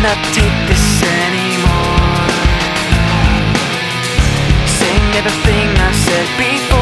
cannot take this anymore. Saying everything I said before.